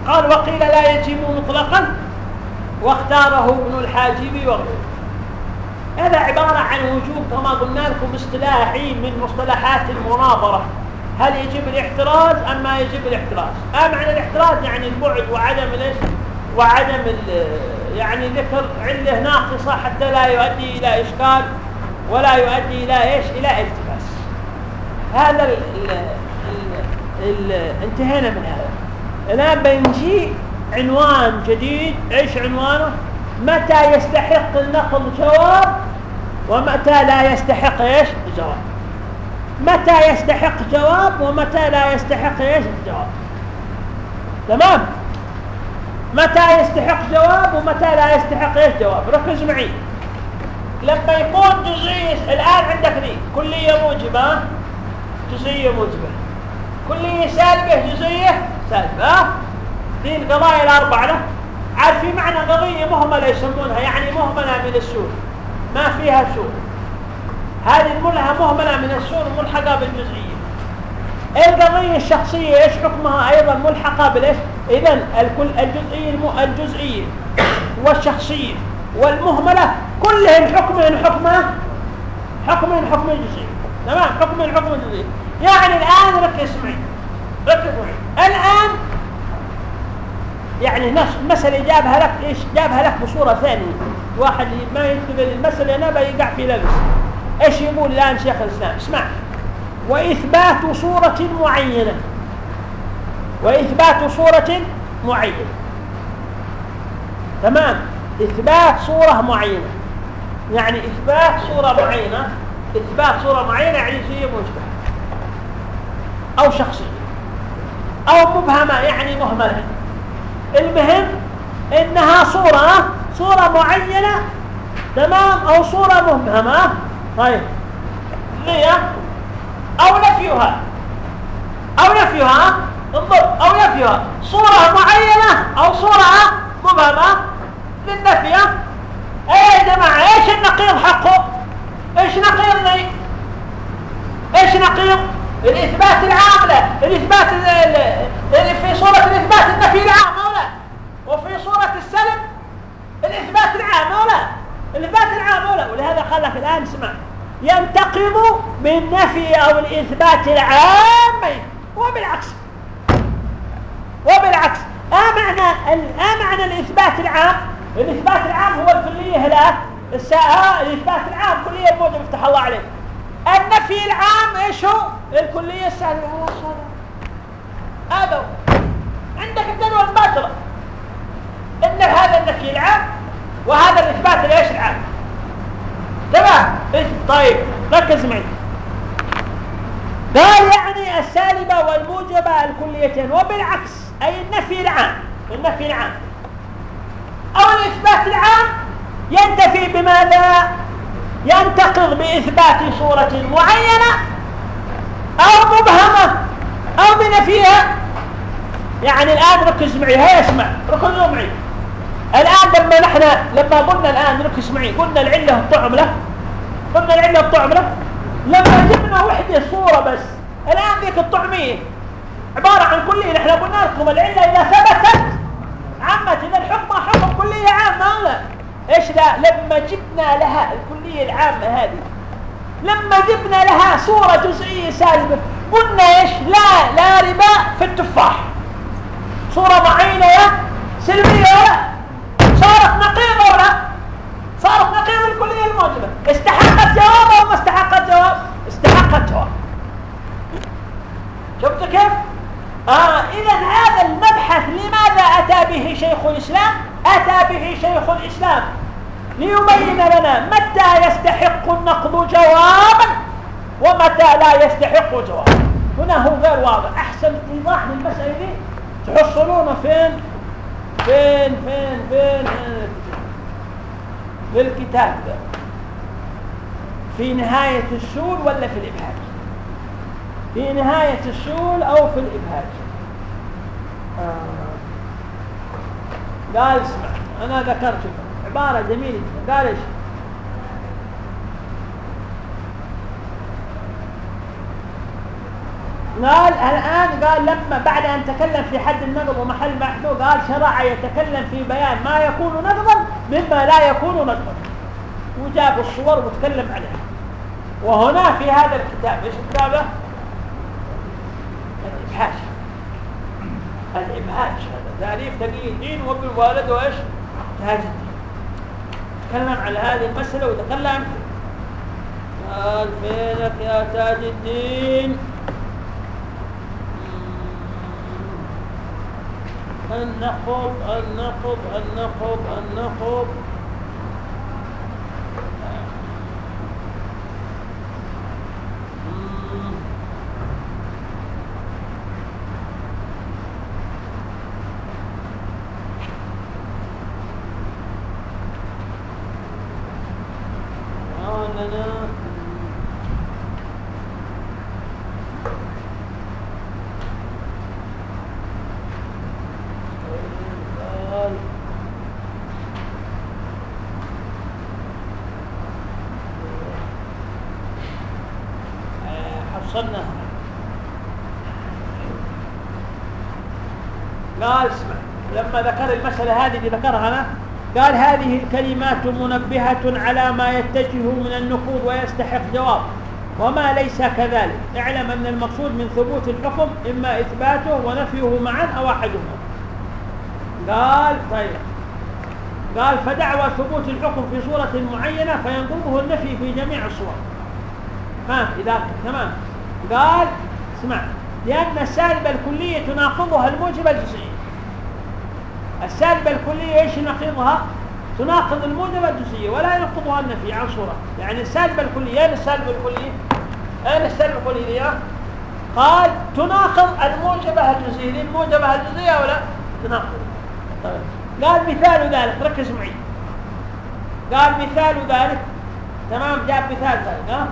قال وقيل لا يجب مطلقا واختاره ابن الحاجب وغيره هذا عبارة عن وجوب كما قلنا لكم اصطلاحي من مصطلحات المناظرة. هل يجب الاحتراز أم ما يجب الاحتراز؟ ما معنى الاحتراز يعني البعد وعدم الايش؟ وعدم يعني ذكر عله ناقصة حتى لا يؤدي إلى إشكال ولا يؤدي إلى إيش؟ إلى التباس. هذا ال ال ال انتهينا من هذا. الآن بنجي عنوان جديد. إيش عنوانه؟ متى يستحق النقل جواب ومتى لا يستحق إيش؟ جواب متى يستحق جواب ومتى لا يستحق إيش جواب تمام؟ متى يستحق جواب ومتى لا يستحق إيش جواب ركز معي. لما يكون جزئي الآن عندك ذي كلية موجبة جزئيه موجبة. كلية سالبة جزئيه سالبة. ذي القضايا الأربعة عاد في معنى قضية مهملة يسمونها يعني مهملة من السور ما فيها سور هذه الملهى مهمله من السور ملحقه بالجزئيه القضية الشخصية إيش حكمها؟ أيضا ملحقه بالايش اذا الكل الجزئية الجزئية والشخصية والمهملة كلهم حكمهم حكمة حكمهم حكم الجزئي تمام؟ حكمهم حكم الجزئي يعني الآن ركز معي ركز معي. الآن يعني نفس المسألة جابها لك إيش؟ جابها لك بصورة ثانية. واحد ما ينتبه للمسألة أنا بيقع في لبس. إيش يقول الآن شيخ الإسلام؟ اسمع. وإثبات صورة معينة. وإثبات صورة معينة. تمام؟ إثبات صورة معينة. يعني إثبات صورة معينة إثبات صورة معينة يعني شيء مشبه. أو شخصية. أو مبهمة يعني مهملة. المهم إنها صورة صورة معينة تمام؟ أو صورة مبهمة طيب. هي أو نفيها. أو نفيها. انظر. أو نفيها. صورة معينة أو صورة مبهمة للنفي. إيه يا جماعة؟ إيش النقيض حقه؟ إيش نقيض لي؟ إيش نقيض؟ الإثبات العام له. الإثبات في صورة الإثبات النفي العام أو لا. وفي صورة السلب الإثبات العام أو لا الاثبات العام أو لا. ولهذا قال لك الآن اسمع ينتقض بالنفي أو الإثبات العام وبالعكس. وبالعكس. ما معنى ما معنى الإثبات العام. الإثبات العام هو الكلية لا الساعة الإثبات العام. كلية الموجب افتح الله عليك النفي العام إيش هو؟ الكلية السالبه هذا عندك الدلوة الباطله إن هذا النفي العام وهذا الإثبات الايش العام تمام؟ طيب ركز معي. قال يعني السالبة والموجبة الكليتين وبالعكس أي النفي العام النفي العام. أو الإثبات العام ينتفي بماذا؟ ينتقض بإثبات صورة معينة أو مبهمة أو بنفيها. يعني الآن ركز معي هيا اسمع ركزوا معي. الآن لما نحن لما قلنا الآن ركز معي قلنا العلة الطعم له. قلنا العلة الطعم له. لما جبنا وحدة صورة بس الآن ذيك الطعمية عبارة عن كلية. نحن قلنا لكم العلة إذا ثبتت عمت اذا الحكم حكم كلية عامة. لا إيش لا لما جبنا لها الكلية العامة هذه. لما جبنا لها صورة جزئية سالبة قلنا إيش؟ لا لا ربا في التفاح. صورة معينة سلبيه ولا صارت نقيضه ولا؟ صارت نقيض الكلية الموجبه استحقت جواب أو ما استحقت جواب؟ استحقت جواب. شفت كيف؟ آه إذا هذا المبحث لماذا أتى به شيخ الإسلام؟ أتى به شيخ الإسلام ليبين لنا متى يستحق النقض جوابا ومتى لا يستحق جوابا. هنا هو غير واضح. أحسن إيضاح للمسألة دي. تحصلونه فين؟ فين فين فين؟ في الكتاب ده. في نهاية السور ولا في الإبهاج؟ في نهاية السول أو في الإبهاج؟ آه. قال اسمع أنا ذكرت عبارة جميلة. قال إيش؟ قال الآن قال لما بعد أن تكلم في حد النقض ومحل محدود قال شرع يتكلم في بيان ما يكون نقضا مما لا يكون نقضا. وجاب الصور وتكلم عليها وهنا في هذا الكتاب إيش كتابه الإبهاج. الإبهاج هذا. تعريف تقي الدين وابن الوالد وإيش؟ تاج الدين. تكلم على هذه المسألة وتكلم. قال فينك يا تاج الدين. النقب النقب النقب النقب مم. آه، لنا قال آه، حصلنا قال اسمع لما ذكر المسألة هذه اللي ذكرها أنا قال هذه الكلمات منبهة على ما يتجه من النقود ويستحق جواب. وما ليس كذلك. اعلم أن المقصود من ثبوت الحكم إما إثباته ونفيه معا أو أحدهما. قال طيب. قال فدعوى ثبوت الحكم في صورة معينة فينقضه النفي في جميع الصور. فاهم إذا تمام. قال اسمع. لأن السالبة الكلية تناقضها الموجبة الجزئية السالبة الكلية إيش يناقضها؟ تناقض الموجبة الجزئية ولا ينقضها النفي عن صورة. يعني السالبة الكلية أين السالبة الكلية؟ أين السالبة الكلية؟ قال تناقض الموجبة الجزئية. الموجبة الجزئية ولا تناقض. طيب. قال مثال ذلك. ركز معي. قال مثال ذلك. تمام؟ جاب مثال ذلك ها؟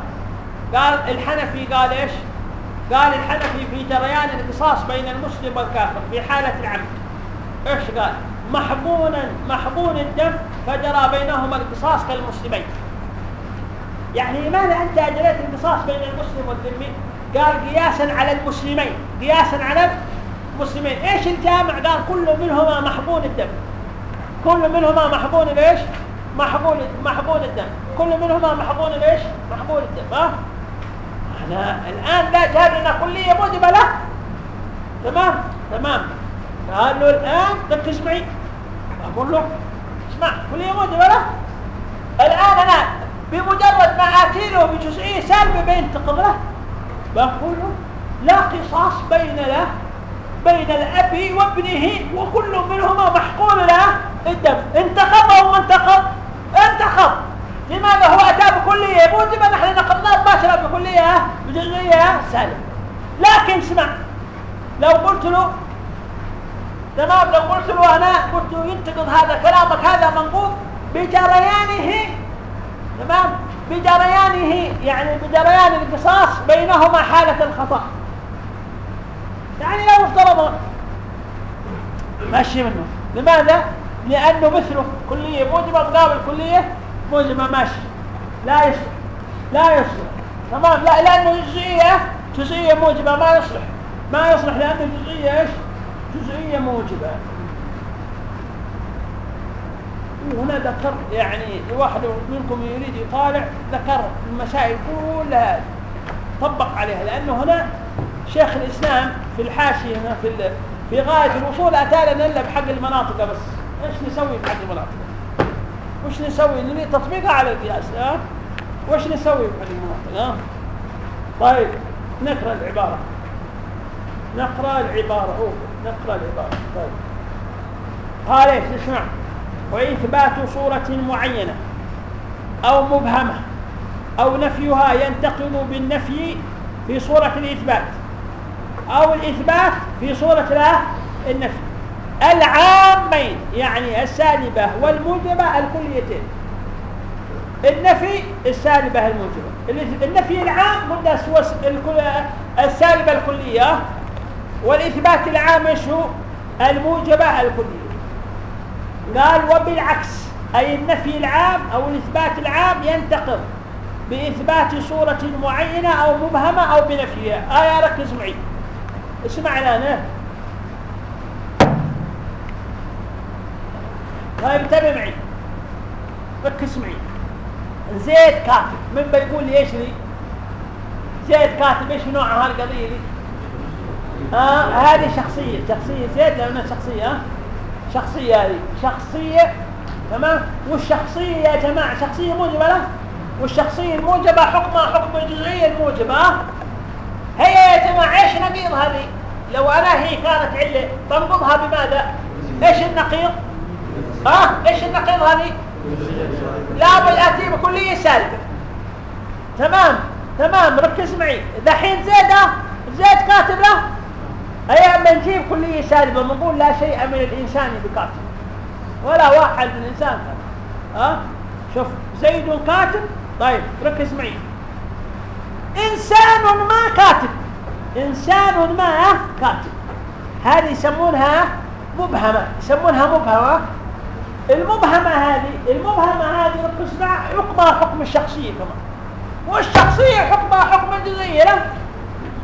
قال الحنفي قال إيش؟ قال الحنفي في جريان القصاص بين المسلم والكافر في حالة العمد. إيش قال؟ محبونا محبون الدم فجرى بينهما القصاص كالمسلمين. يعني لماذا أنت اجريت القصاص بين المسلم والذمي؟ قال قياسا على المسلمين. قياسا على المسلمين. إيش الجامع قال كل منهما محبون الدم. كل منهما محبون الايش محبون محبون الدم. كل منهما محبون الايش محبون الدم. ها إحنا الآن لا لنا كليه موجبه له تمام؟ تمام. قال له الآن ركز معي. أقول له اسمع كليه موجبه له الآن أنا بمجرد ما اتيله بجزئية سالبه بينتقض له بقول له لا قصاص بين له بين الأب وابنه وكل منهما محقول له. الدم انتقض أو ما انتقض انتقض لماذا هو أتى بكلية؟ موجبه نحن نقضناه مباشرة بكلية بجزئية سالبه لكن اسمع لو قلت له تمام لو قلت له أنا قلت ينتقد هذا كلامك هذا منقوض؟ بجريانه تمام؟ بجريانه يعني بجريان القصاص بينهما حالة الخطأ. يعني لو افترضنا. ماشي منه. لماذا؟ لأنه مثله كلية موجبة مقابل كلية موجبة ماشي. لا يصلح. لا يصلح. تمام؟ لا لأنه جزئية جزئية موجبة ما يصلح. ما يصلح لأنه جزئية إيش؟ جزئية موجبة. وهنا ذكر يعني الواحد منكم يريد يطالع ذكر المسائل كلها طبق عليها لأنه هنا شيخ الإسلام في الحاشية هنا في في غاية الوصول أتى لنا إلا بحق المناطق بس. إيش نسوي بحق المناطق؟ وش نسوي؟ نريد تطبيقها على القياس ها؟ وش نسوي بحق المناطق ها؟ طيب نقرأ العبارة. نقرأ العبارة. أوه. نقرأ العبارة. طيب. قال اسمع وإثبات صورة معينة أو مبهمة أو نفيها ينتقل بالنفي في صورة الإثبات أو الإثبات في صورة لا النفي. العامين يعني السالبة والموجبة الكليتين. النفي السالبة الموجبة. النفي العام هو السالبة الكلية والإثبات العام هو الموجبة الكلية. قال وبالعكس أي النفي العام أو الإثبات العام ينتقض بإثبات صورة معينة أو مبهمة أو بنفيها. آية ركز معي. اسمع الآن طيب انتبه معي. ركز معي. زيد كاتب. من بيقول لي إيش لي؟ زيد كاتب. إيش نوع هالقضية دي آه هذه شخصية شخصية زيد لانها شخصية؟ آه شخصية هذه. شخصية تمام؟ والشخصيه يا جماعة شخصية موجبة له والشخصيه الموجبه حكمها حكم الجزئيه الموجبه آه؟ هي يا جماعة إيش نقيض هذه؟ لو أنا هي كانت علة بنقضها بماذا؟ إيش النقيض؟ ها؟ إيش النقيض هذه؟ لا بالاتي بكلية سالبة. تمام؟ تمام؟ ركز معي. دحين زيد زيد كاتب له أي بنجيب كلية سالبه بنقول لا شيء من الإنسان بكاتب. ولا واحد من الإنسان. ها؟ أه؟ شوف زيد كاتب؟ طيب ركز معي. إنسان ما كاتب. إنسان ما كاتب. هذه يسمونها مبهمة. يسمونها مبهمة. المبهمة هذه المبهمة هذه ركز مع حكمها حكم الشخصية كمان. والشخصية حكمها حكم الجزئية. لا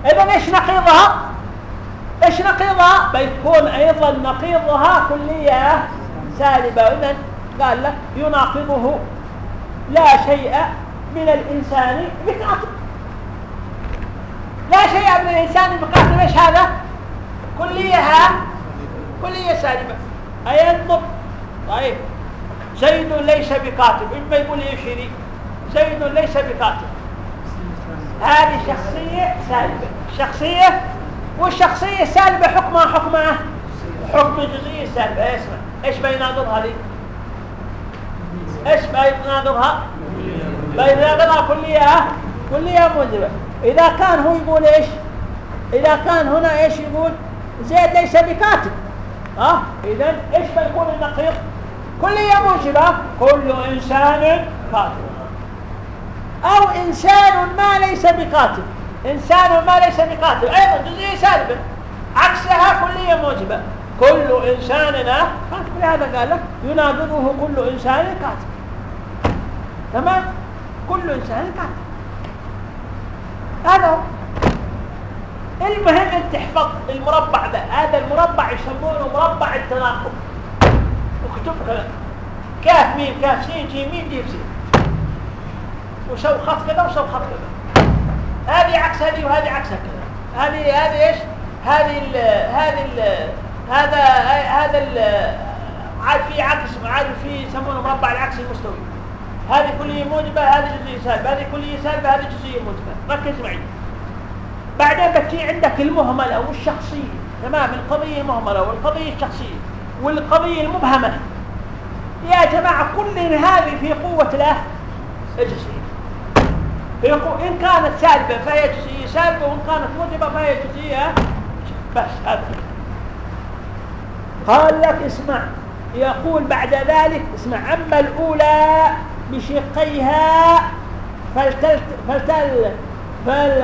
اذا إيش نقيضها؟ إيش نقيضها؟ بيكون أيضا نقيضها كلية سالبة. اذا قال لك يناقضه لا شيء من الإنسان. بكاتب لا شيء من الإنسان. بكاتب إيش هذا؟ كلية كلية سالبة. اي ينطق طيب. زيد ليس بكاتب. إما يقول يشري زيد ليس بكاتب. هذه شخصية سالبة. شخصية والشخصية السالبه حكمها حكمها. حكم الجزئيه السالبه اسمع. إيش بيناقضها دي إيش بيناقضها بيناقضها كلية كلية موجبة. إذا كان هو يقول إيش؟ إذا كان هنا إيش يقول؟ زيد ليس بكاتب. ها؟ أه؟ اذا إيش بيكون النقيض؟ كلية موجبة. كل إنسان كاتب. أو إنسان ما ليس بكاتب. إنسان ما ليس بكاتب أيضا جزئية سالبة. عكسها كلية موجبة. كل انسان كاتب لهذا قال لك يناقضه كل إنسان كاتب تمام؟ كل إنسان كاتب هذا هو. المهم ان تحفظ المربع ده. هذا المربع يسمونه مربع التناقض. اكتب كذا. كاف ميم كاف سين جيم ميم جيم سين. وسوي خط كذا وسوي خط كذا. هذه عكس هذه وهذه عكس هذه. هذه إيش؟ هذه ال هذه ال هذا هذا ال عاد في عكس عاد في يسمونه مربع العكس المستوي. هذه كليه موجبة هذه جزئيه سالبه هذه كليه سالبه هذه جزئيه موجبة. ركز معي. بعدين بتجي عندك المهملة والشخصية. تمام؟ القضية المهمله والقضية الشخصية والقضية المبهمة. يا جماعة كل هذه في قوة له الجزئيه إن كانت سالبة فهي جزئية سالبة وإن كانت موجبة فهي جزئية بس هذا. قال لك اسمع. يقول بعد ذلك اسمع أما الأولى بشقيها فلتل فلتل فل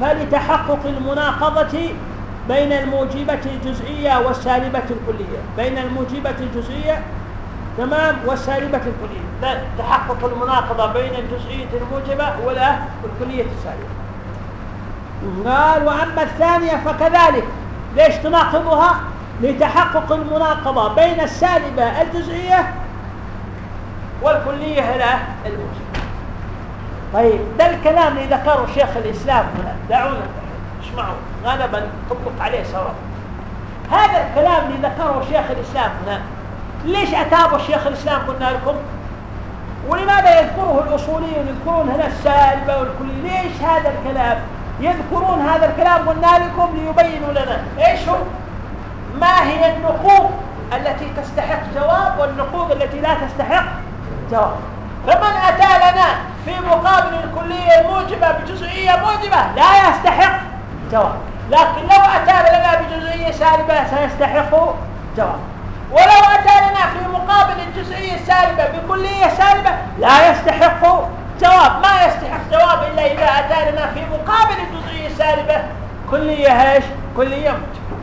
فلتحقق المناقضة بين الموجبة الجزئية والسالبة الكلية. بين الموجبة الجزئية تمام والسالبة الكلية. تحقق المناقضة بين الجزئية الموجبة ولا والكلية السالبة. قال وأما الثانية فكذلك. ليش تناقضها؟ لتحقق المناقضة بين السالبة الجزئية والكلية لا الموجبة. طيب ده الكلام اللي ذكره شيخ الإسلام هنا. دعونا. اسمعوا غالبا تطلق عليه سواء. هذا الكلام اللي ذكره شيخ الإسلام هنا. ليش أتابوا الشيخ الإسلام قلنا لكم؟ ولماذا يذكره الأصوليون يذكرون هنا السالبة والكلية؟ ليش هذا الكلام؟ يذكرون هذا الكلام قلنا لكم ليبينوا لنا. إيش هو؟ ما هي النقوض التي تستحق جواب والنقوض التي لا تستحق جواب؟ فمن أتى لنا في مقابل الكلية الموجبة بجزئية موجبة لا يستحق جواب. لكن لو أتى لنا بجزئية سالبة سيستحق جواب. ولو أتى لنا في مقابل الجزئية السالبة بكلية سالبة لا يستحق جواب. ما يستحق جواب إلا إذا أتى لنا في مقابل الجزئية السالبة. كلية إيش؟ كلية موجبة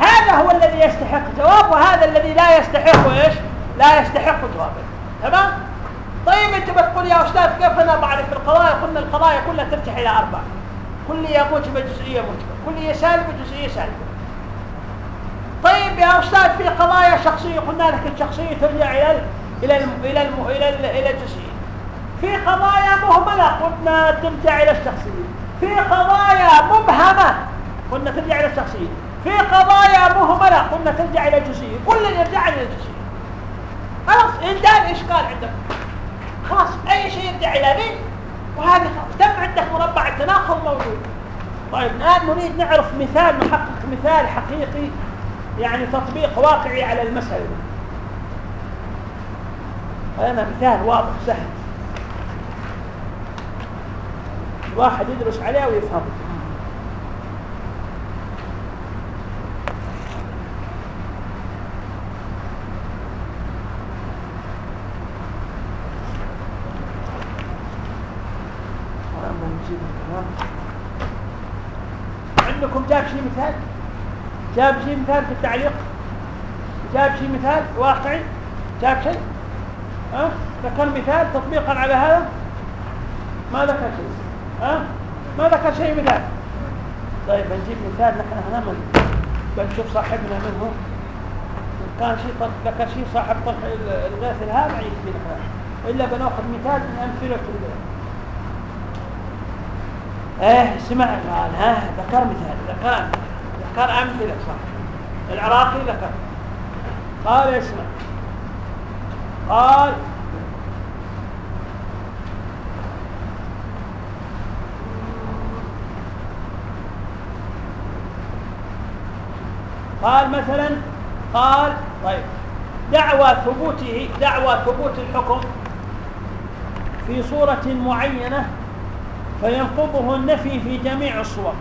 هذا هو الذي يستحق جواب وهذا الذي لا يستحق إيش؟ لا يستحق جوابا تمام؟ طيب أنت بتقول يا أستاذ كيف أنا بعرف القضايا؟ قلنا القضايا كلها ترجع إلى أربع كليه موجبة جزئية موجبة. كليه سالبة جزئية سالبة. طيب يا أستاذ في قضايا شخصية قلنا لك الشخصية ترجع إلى ال إلى ال إلى ال إلى, ال إلى الجزئيه في قضايا مهملة قلنا ترجع إلى الشخصية. في قضايا مبهمة قلنا ترجع إلى الشخصية. في قضايا مهملة قلنا ترجع إلى الجزئيه كل يرجع إلى الجزئيه خلاص إنتهى الإشكال عندك. خلاص أي شيء يرجع إلى مين وهذه خلاص تم عندك مربع التناقض موجود. طيب الآن نريد نعرف مثال نحقق مثال حقيقي يعني تطبيق واقعي على المسألة هذا مثال واضح سهل. الواحد يدرس عليه ويفهمه أما نجيب الكلام. عندكم جاب شيء مثال جاب شيء مثال في التعليق؟ جاب شيء مثال واقعي؟ جاب شيء ها؟ ذكر مثال تطبيقا على هذا؟ ما ذكر شيء ها؟ ما ذكر شيء مثال. طيب نجيب مثال نحن هنا من بنشوف صاحبنا منه إن كان شيء ذكر شيء صاحب طرح الغيث الهام يكفي نحن. إلا بنأخذ مثال من الغيث إيه سمع قال ها ذكر مثال ذكر ذكر أمثلة صح. العراقي ذكر قال اسمع قال قال مثلا قال طيب دعوى ثبوته دعوى ثبوت الحكم في صورة معينة فينقضه النفي في جميع الصور.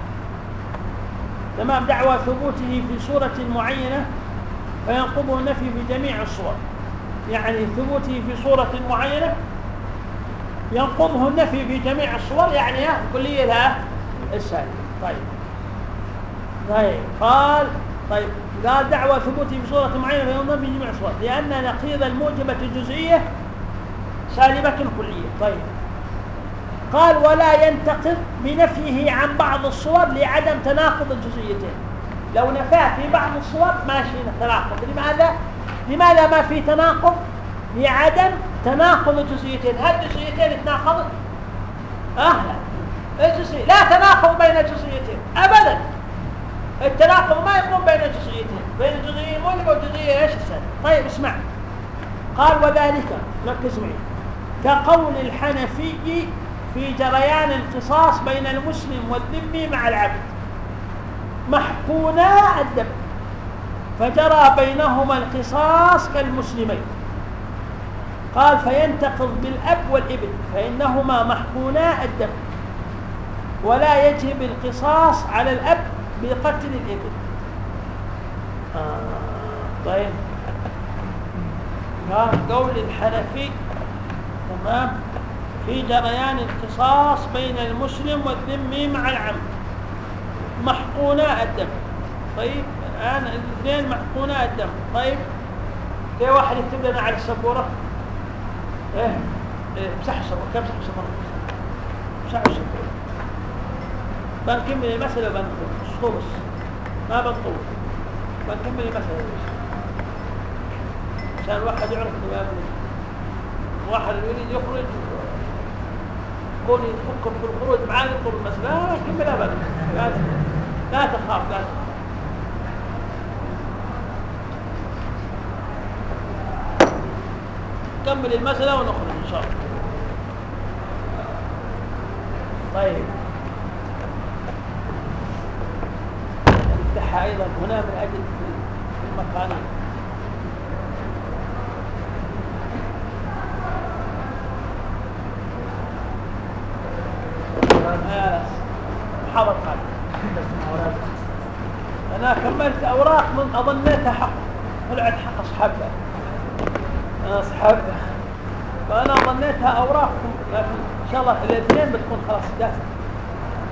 تمام دعوى ثبوته في صورة معينة فينقضه النفي في جميع الصور. يعني ثبوته في صورة معينة ينقضه النفي في جميع الصور يعني كلية لها السالب طيب. طيب. قال طيب. قال دعوى ثبوته في صورة معينة فينقضه في جميع الصور. لأن نقيض الموجبة الجزئية سالبة كلية. طيب. قال ولا ينتقض بنفيه عن بعض الصور لعدم تناقض الجزئيتين. لو نفاه في بعض الصور ماشي تناقض. لماذا؟ لماذا ما في تناقض؟ لعدم تناقض الجزئيتين. هل الجزئيتين تناقضت آه لا الجزئية لا تناقض بين الجزئيتين ابدا. التناقض ما يكون بين الجزئيتين بين الجزئيه موجبه والجزئيه إيش طيب اسمع. قال وذلك ركز معي. كقول الحنفي في جريان القصاص بين المسلم والذمي مع العبد. محقونا الدم. فجرى بينهما القصاص كالمسلمين. قال فينتقض بالأب والإبن فإنهما محقونا الدم. ولا يجب القصاص على الأب بقتل الإبن. آه طيب. قول الحنفي تمام. في جريان القصاص بين المسلم والذمي مع العم. محقونا الدم. طيب الآن الاثنين محقونا الدم. طيب في واحد يكتب لنا على السبورة؟ إيه إيه امسح السبورة. كم امسح السبورة؟ امسح السبورة. بنكمل المسألة بنخلص ما بنطول بنكمل المسألة. عشان الواحد يعرف إنه واحد يريد يخرج كون يفكر في الخروج معاه يدخل المسألة لا كمل ابدا لا لا تخاف لا تخاف. نكمل المسألة ونخرج إن شاء الله. طيب. نفتحها أيضا هنا من أجل المقالين محاضرة هذه أنا كملت أوراق من أظنيتها حق طلعت حق أصحابها. أصحابها فأنا ظنيتها أوراقكم لكن إن شاء الله الإثنين بتكون خلاص جاهزة.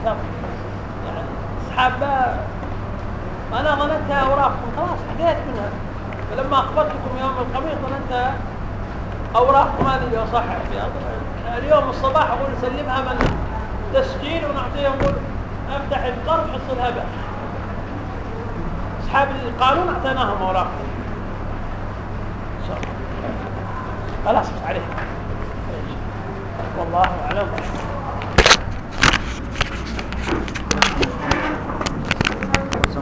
إن يعني أصحابها أنا ظننتها أوراقكم خلاص حكيت منها. فلما أخبرتكم يوم الخميس ظننتها أوراقكم هذه اللي أصحح فيها. اليوم الصباح أقول سلمها من تسجيل ونعطيه نقول أفتح القرض حصل هبه أصحاب القانون أعطيناهم اوراق إن شاء الله. خلاص عليه